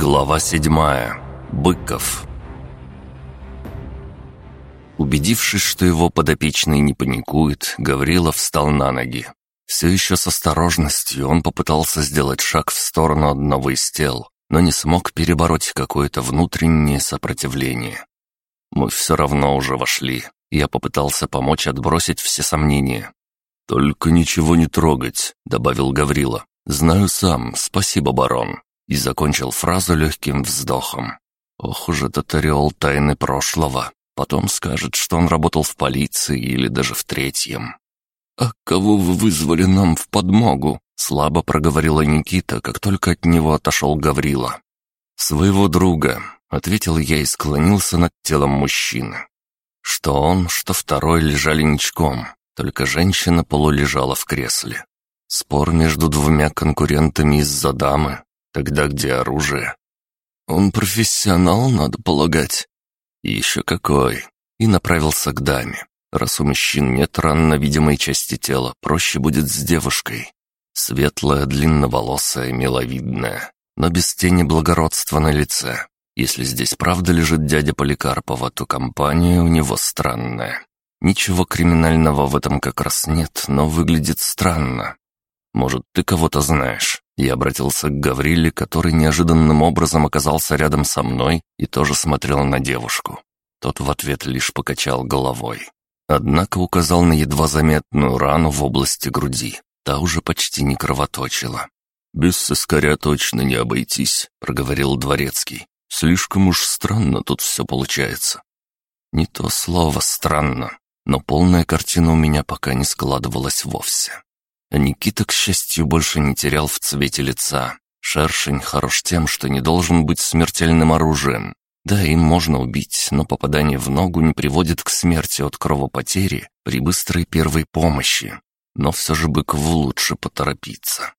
Глава седьмая. Быков. Убедившись, что его подопечный не паникует, Гаврилов встал на ноги. Все еще с осторожностью он попытался сделать шаг в сторону одного из тел, но не смог перебороть какое-то внутреннее сопротивление. Мы все равно уже вошли. Я попытался помочь отбросить все сомнения. «Только ничего не трогать», — добавил Гаврила. «Знаю сам, спасибо, барон и закончил фразу легким вздохом. Ох уж этот ореол тайны прошлого. Потом скажет, что он работал в полиции или даже в третьем. «А кого вы вызвали нам в подмогу?» Слабо проговорила Никита, как только от него отошел Гаврила. «Своего друга», — ответил я и склонился над телом мужчины. Что он, что второй лежали ничком, только женщина полулежала в кресле. Спор между двумя конкурентами из-за дамы, Тогда где оружие? Он профессионал, надо полагать. еще какой. И направился к даме. Раз у мужчин нет ран на видимой части тела, проще будет с девушкой. Светлая, длинноволосая, миловидная, но без тени благородства на лице. Если здесь правда лежит дядя Поликарпова, то компания у него странная. Ничего криминального в этом как раз нет, но выглядит странно. Может, ты кого-то знаешь?» Я обратился к Гавриле, который неожиданным образом оказался рядом со мной и тоже смотрел на девушку. Тот в ответ лишь покачал головой. Однако указал на едва заметную рану в области груди. Та уже почти не кровоточила. «Без соскаря точно не обойтись», — проговорил Дворецкий. «Слишком уж странно тут все получается». Не то слово «странно», но полная картина у меня пока не складывалась вовсе. Никита, к счастью, больше не терял в цвете лица. Шершень хорош тем, что не должен быть смертельным оружием. Да, им можно убить, но попадание в ногу не приводит к смерти от кровопотери при быстрой первой помощи. Но все же быкову лучше поторопиться.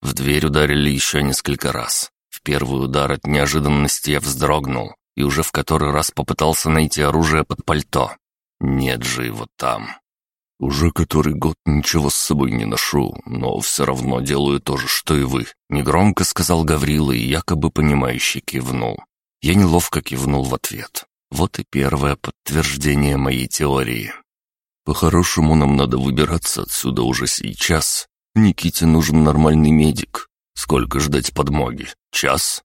В дверь ударили еще несколько раз. В первый удар от неожиданности я вздрогнул и уже в который раз попытался найти оружие под пальто. Нет же его там. «Уже который год ничего с собой не ношу, но все равно делаю то же, что и вы», — негромко сказал Гаврила и якобы понимающе кивнул. Я неловко кивнул в ответ. Вот и первое подтверждение моей теории. «По-хорошему нам надо выбираться отсюда уже сейчас. Никите нужен нормальный медик. Сколько ждать подмоги? Час?»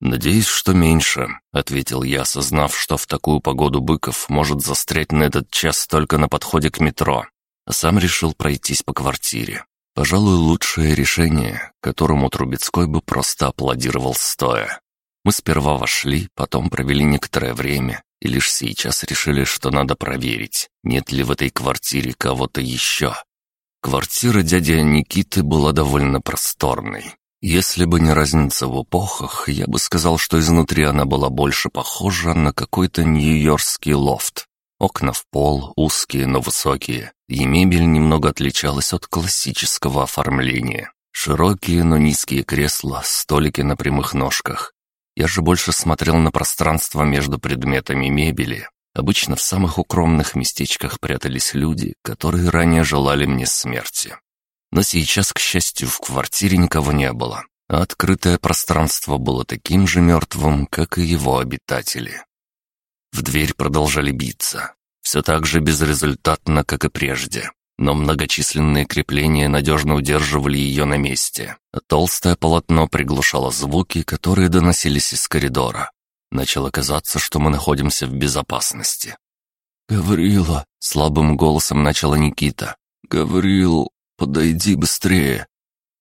«Надеюсь, что меньше», — ответил я, осознав, что в такую погоду Быков может застрять на этот час только на подходе к метро, а сам решил пройтись по квартире. Пожалуй, лучшее решение, которому Трубецкой бы просто аплодировал стоя. Мы сперва вошли, потом провели некоторое время, и лишь сейчас решили, что надо проверить, нет ли в этой квартире кого-то еще. Квартира дяди Никиты была довольно просторной. Если бы не разница в эпохах, я бы сказал, что изнутри она была больше похожа на какой-то нью-йоркский лофт. Окна в пол, узкие, но высокие, и мебель немного отличалась от классического оформления. Широкие, но низкие кресла, столики на прямых ножках. Я же больше смотрел на пространство между предметами мебели. Обычно в самых укромных местечках прятались люди, которые ранее желали мне смерти. Но сейчас, к счастью, в квартире никого не было, а открытое пространство было таким же мертвым, как и его обитатели. В дверь продолжали биться. Все так же безрезультатно, как и прежде. Но многочисленные крепления надежно удерживали ее на месте, а толстое полотно приглушало звуки, которые доносились из коридора. Начало казаться, что мы находимся в безопасности. «Гаврила!» — слабым голосом начала Никита. «Гаврил, «Подойди быстрее!»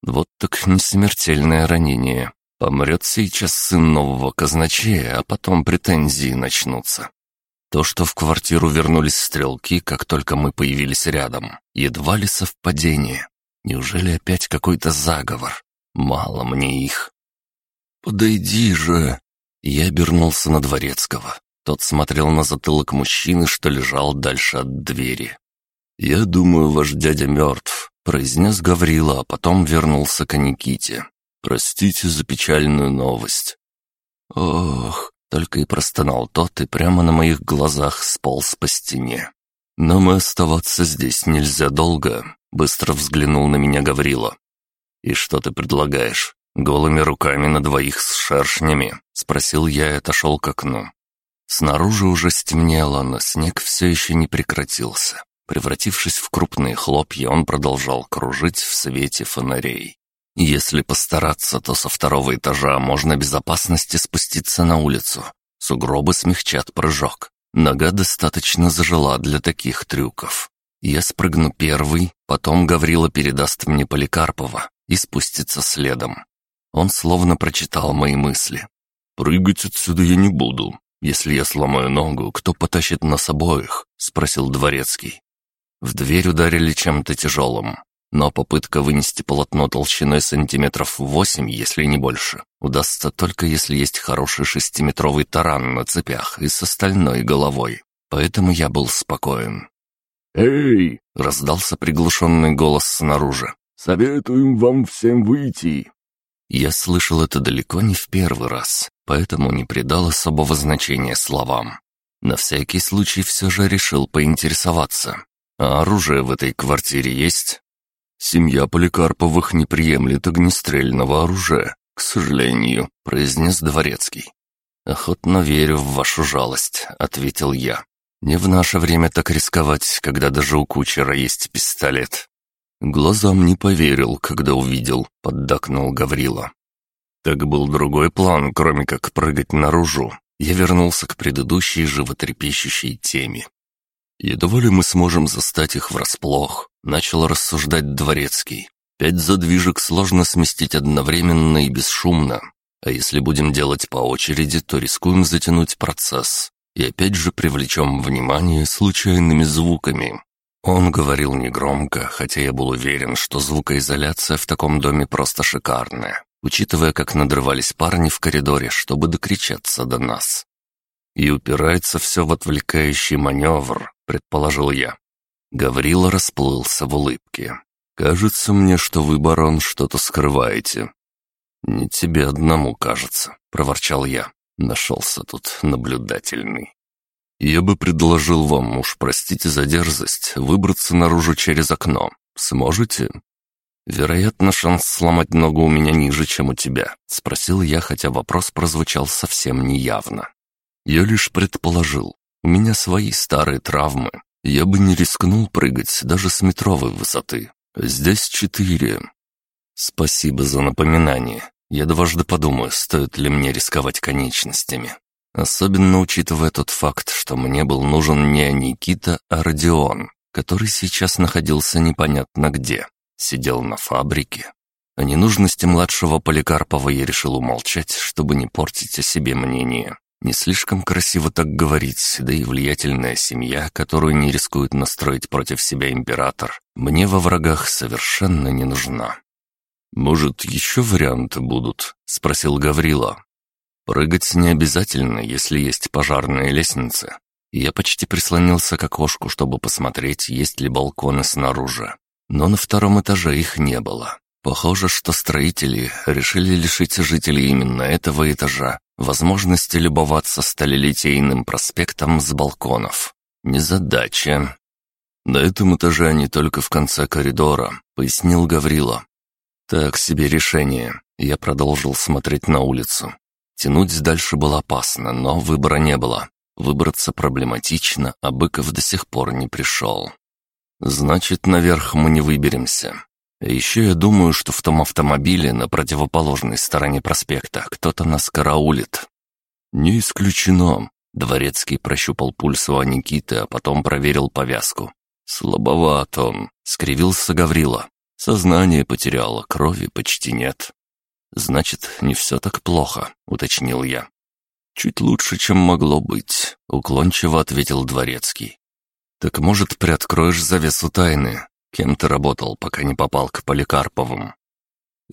Вот так несмертельное ранение. Помрет сейчас сын нового казначея, а потом претензии начнутся. То, что в квартиру вернулись стрелки, как только мы появились рядом, едва ли совпадение. Неужели опять какой-то заговор? Мало мне их. «Подойди же!» Я обернулся на Дворецкого. Тот смотрел на затылок мужчины, что лежал дальше от двери. «Я думаю, ваш дядя мертв произнес Гаврила, а потом вернулся к Никите. «Простите за печальную новость». «Ох!» — только и простонал тот, и прямо на моих глазах сполз по стене. «Но мы оставаться здесь нельзя долго», — быстро взглянул на меня Гаврила. «И что ты предлагаешь? Голыми руками на двоих с шершнями?» — спросил я и отошел к окну. Снаружи уже стемнело, но снег все еще не прекратился. Превратившись в крупные хлопья, он продолжал кружить в свете фонарей. Если постараться, то со второго этажа можно без опасности спуститься на улицу. Сугробы смягчат прыжок. Нога достаточно зажила для таких трюков. Я спрыгну первый, потом Гаврила передаст мне Поликарпова и спустится следом. Он словно прочитал мои мысли. «Прыгать отсюда я не буду. Если я сломаю ногу, кто потащит нас обоих?» — спросил Дворецкий. В дверь ударили чем-то тяжелым. Но попытка вынести полотно толщиной сантиметров восемь, если не больше, удастся только если есть хороший шестиметровый таран на цепях и с остальной головой. Поэтому я был спокоен. «Эй!» — раздался приглушенный голос снаружи. «Советуем вам всем выйти!» Я слышал это далеко не в первый раз, поэтому не придал особого значения словам. На всякий случай все же решил поинтересоваться. «А оружие в этой квартире есть?» «Семья Поликарповых не приемлет огнестрельного оружия, к сожалению», — произнес Дворецкий. «Охотно верю в вашу жалость», — ответил я. «Не в наше время так рисковать, когда даже у кучера есть пистолет». «Глазам не поверил, когда увидел», — поддакнул Гаврила. Так был другой план, кроме как прыгать наружу. Я вернулся к предыдущей животрепещущей теме. Едва ли мы сможем застать их врасплох, начал рассуждать Дворецкий. Пять задвижек сложно сместить одновременно и бесшумно. А если будем делать по очереди, то рискуем затянуть процесс. И опять же привлечем внимание случайными звуками. Он говорил негромко, хотя я был уверен, что звукоизоляция в таком доме просто шикарная, учитывая, как надрывались парни в коридоре, чтобы докричаться до нас. И упирается все в отвлекающий маневр, предположил я. Гаврила расплылся в улыбке. «Кажется мне, что вы, барон, что-то скрываете». «Не тебе одному, кажется», — проворчал я. Нашелся тут наблюдательный. «Я бы предложил вам, уж простите за дерзость, выбраться наружу через окно. Сможете?» «Вероятно, шанс сломать ногу у меня ниже, чем у тебя», — спросил я, хотя вопрос прозвучал совсем неявно. Я лишь предположил. У меня свои старые травмы. Я бы не рискнул прыгать даже с метровой высоты. Здесь четыре. Спасибо за напоминание. Я дважды подумаю, стоит ли мне рисковать конечностями. Особенно учитывая тот факт, что мне был нужен не Никита, а Родион, который сейчас находился непонятно где. Сидел на фабрике. О ненужности младшего Поликарпова я решил умолчать, чтобы не портить о себе мнение. Не слишком красиво так говорить, да и влиятельная семья, которую не рискует настроить против себя император, мне во врагах совершенно не нужна. «Может, еще варианты будут?» — спросил Гаврила. «Прыгать не обязательно, если есть пожарные лестницы». Я почти прислонился к окошку, чтобы посмотреть, есть ли балконы снаружи. Но на втором этаже их не было. Похоже, что строители решили лишить жителей именно этого этажа возможности любоваться сталелитейным проспектом с балконов. Незадача. На этом этаже они только в конце коридора, пояснил Гаврила. Так себе решение. Я продолжил смотреть на улицу. Тянуть дальше было опасно, но выбора не было. Выбраться проблематично, а Быков до сих пор не пришел. Значит, наверх мы не выберемся. Еще я думаю, что в том автомобиле на противоположной стороне проспекта кто-то нас караулит. Не исключено. Дворецкий прощупал пульс у Никиты, а потом проверил повязку. Слабоват он, скривился Гаврила. Сознание потеряло, крови почти нет. Значит, не все так плохо, уточнил я. Чуть лучше, чем могло быть, уклончиво ответил Дворецкий. Так может, приоткроешь завесу тайны? Кем ты работал, пока не попал к Поликарповым?»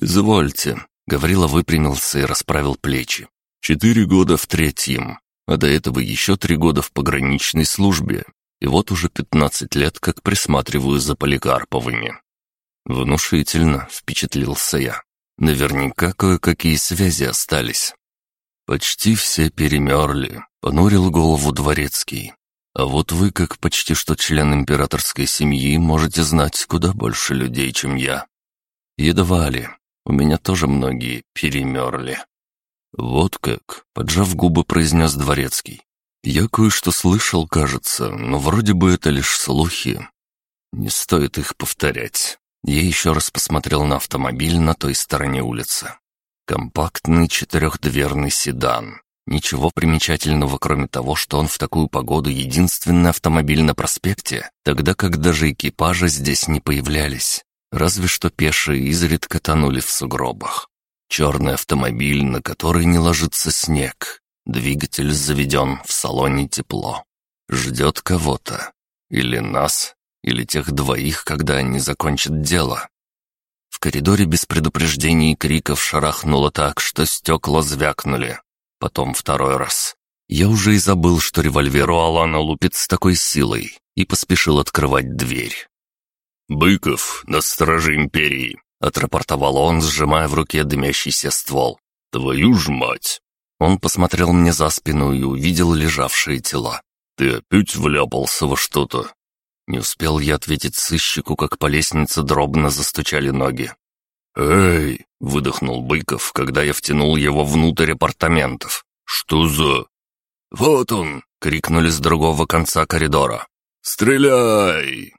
«Извольте», — Гаврила выпрямился и расправил плечи. «Четыре года в третьем, а до этого еще три года в пограничной службе, и вот уже пятнадцать лет как присматриваю за Поликарповыми». Внушительно впечатлился я. Наверняка кое-какие связи остались. «Почти все перемерли», — понурил голову дворецкий. А вот вы, как почти что член императорской семьи, можете знать куда больше людей, чем я. Едва ли. У меня тоже многие перемерли. «Вот как», — поджав губы, произнес Дворецкий. «Я кое-что слышал, кажется, но вроде бы это лишь слухи. Не стоит их повторять». Я еще раз посмотрел на автомобиль на той стороне улицы. Компактный четырехдверный седан. Ничего примечательного, кроме того, что он в такую погоду единственный автомобиль на проспекте, тогда как даже экипажи здесь не появлялись. Разве что пешие изредка тонули в сугробах. Черный автомобиль, на который не ложится снег. Двигатель заведен, в салоне тепло. Ждет кого-то. Или нас, или тех двоих, когда они закончат дело. В коридоре без предупреждений и криков шарахнуло так, что стекла звякнули. Потом второй раз. Я уже и забыл, что револьвер у Алана лупит с такой силой, и поспешил открывать дверь. «Быков, на страже Империи!» — отрапортовал он, сжимая в руке дымящийся ствол. «Твою ж мать!» Он посмотрел мне за спину и увидел лежавшие тела. «Ты опять вляпался во что-то?» Не успел я ответить сыщику, как по лестнице дробно застучали ноги. «Эй!» — выдохнул Быков, когда я втянул его внутрь апартаментов. «Что за...» «Вот он!» — крикнули с другого конца коридора. «Стреляй!»